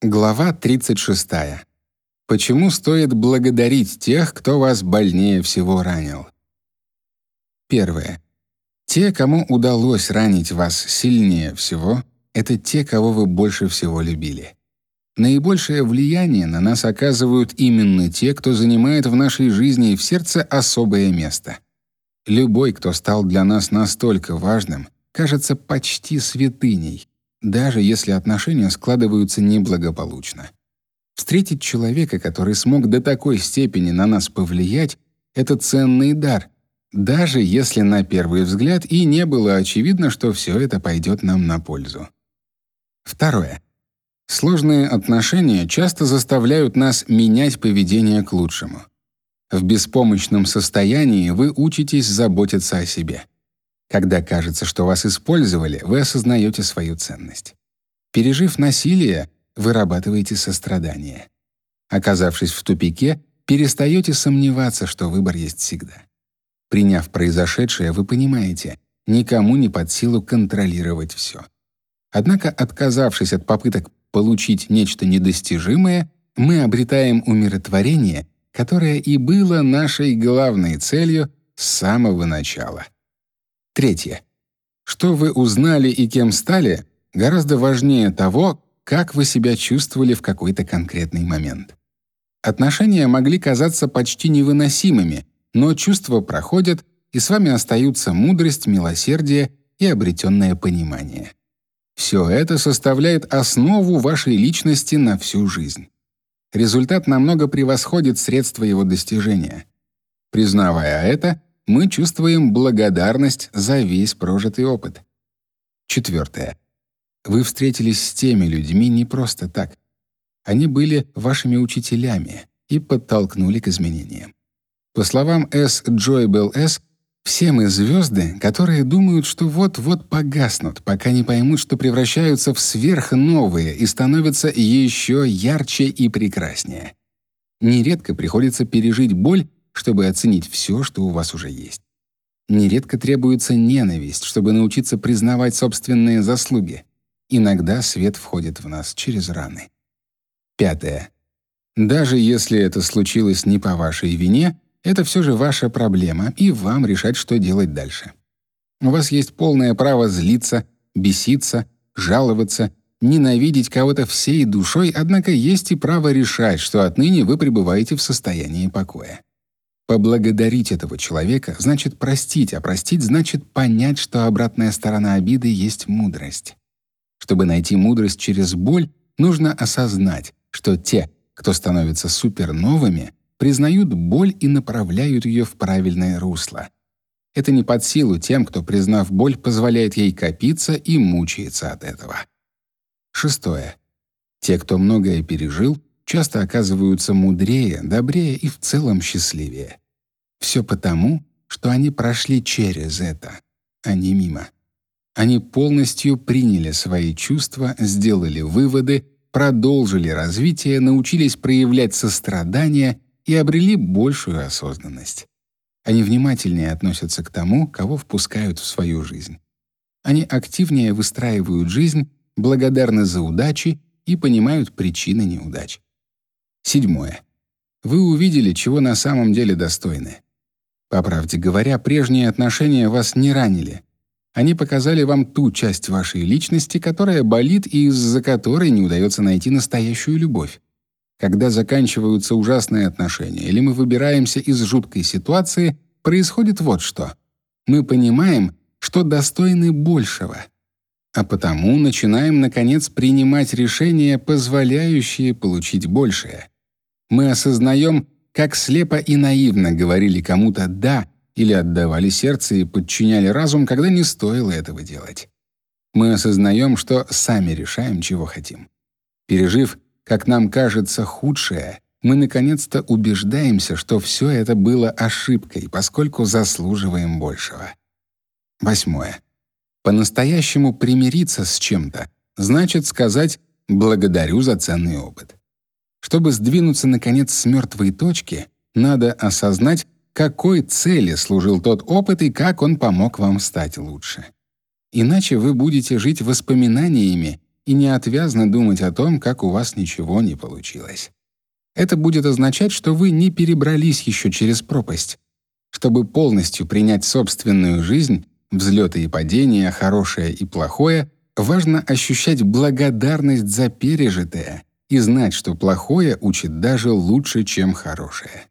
Глава 36. Почему стоит благодарить тех, кто вас больнее всего ранил? Первое. Те, кому удалось ранить вас сильнее всего, это те, кого вы больше всего любили. Наибольшее влияние на нас оказывают именно те, кто занимает в нашей жизни и в сердце особое место. Любой, кто стал для нас настолько важным, кажется почти святыней, даже если отношения складываются неблагополучно. Встретить человека, который смог до такой степени на нас повлиять, это ценный дар, даже если на первый взгляд и не было очевидно, что все это пойдет нам на пользу. Второе. Сложные отношения часто заставляют нас менять поведение к лучшему. В беспомощном состоянии вы учитесь заботиться о себе. Когда кажется, что вас использовали, вы осознаете свою ценность. Пережив насилие, вырабатываете сострадание. Оказавшись в тупике, перестаете сомневаться, что выбор есть всегда. Приняв произошедшее, вы понимаете, никому не под силу контролировать все. Однако, отказавшись от попыток получить нечто недостижимое, мы обретаем умиротворение, которое и было нашей главной целью с самого начала. Третье. Что вы узнали и кем стали, гораздо важнее того, как вы себя чувствовали в какой-то конкретный момент. Отношения могли казаться почти невыносимыми, но чувства проходят, и с вами остаются мудрость, милосердие и обретенное понимание. Все это составляет основу вашей личности на всю жизнь. Результат намного превосходит средства его достижения. Признавая это, мы чувствуем благодарность за весь прожитый опыт. Четвертое. Вы встретились с теми людьми не просто так. Они были вашими учителями и подтолкнули к изменениям. По словам С. Джойбел С., все мы звезды, которые думают, что вот-вот погаснут, пока не поймут, что превращаются в сверхновые и становятся еще ярче и прекраснее. Нередко приходится пережить боль чтобы оценить все, что у вас уже есть. Нередко требуется ненависть, чтобы научиться признавать собственные заслуги. Иногда свет входит в нас через раны. Пятое. Даже если это случилось не по вашей вине, это все же ваша проблема, и вам решать, что делать дальше. У вас есть полное право злиться, беситься, жаловаться, ненавидеть кого-то всей душой, однако есть и право решать, что отныне вы пребываете в состоянии покоя. Поблагодарить этого человека значит простить, а простить значит понять, что обратная сторона обиды есть мудрость. Чтобы найти мудрость через боль, нужно осознать, что те, кто становится суперновыми, признают боль и направляют ее в правильное русло. Это не под силу тем, кто, признав боль, позволяет ей копиться и мучается от этого. Шестое. Те, кто многое пережил, часто оказываются мудрее, добрее и в целом счастливее. Все потому, что они прошли через это, а не мимо. Они полностью приняли свои чувства, сделали выводы, продолжили развитие, научились проявлять сострадание и обрели большую осознанность. Они внимательнее относятся к тому, кого впускают в свою жизнь. Они активнее выстраивают жизнь, благодарны за удачи и понимают причины неудач. Седьмое. Вы увидели, чего на самом деле достойны. По правде говоря, прежние отношения вас не ранили. Они показали вам ту часть вашей личности, которая болит и из-за которой не удается найти настоящую любовь. Когда заканчиваются ужасные отношения или мы выбираемся из жуткой ситуации, происходит вот что. Мы понимаем, что достойны большего. А потому начинаем наконец принимать решения, позволяющие получить большее мы осознаем, как слепо и наивно говорили кому-то «да» или отдавали сердце и подчиняли разум, когда не стоило этого делать. Мы осознаем, что сами решаем, чего хотим. Пережив, как нам кажется, худшее, мы наконец-то убеждаемся, что все это было ошибкой, поскольку заслуживаем большего. Восьмое. По-настоящему примириться с чем-то значит сказать «благодарю за ценный опыт». Чтобы сдвинуться наконец с мертвой точки, надо осознать, какой цели служил тот опыт и как он помог вам стать лучше. Иначе вы будете жить воспоминаниями и неотвязно думать о том, как у вас ничего не получилось. Это будет означать, что вы не перебрались еще через пропасть. Чтобы полностью принять собственную жизнь, взлеты и падения, хорошее и плохое, важно ощущать благодарность за пережитое и знать, что плохое учит даже лучше, чем хорошее.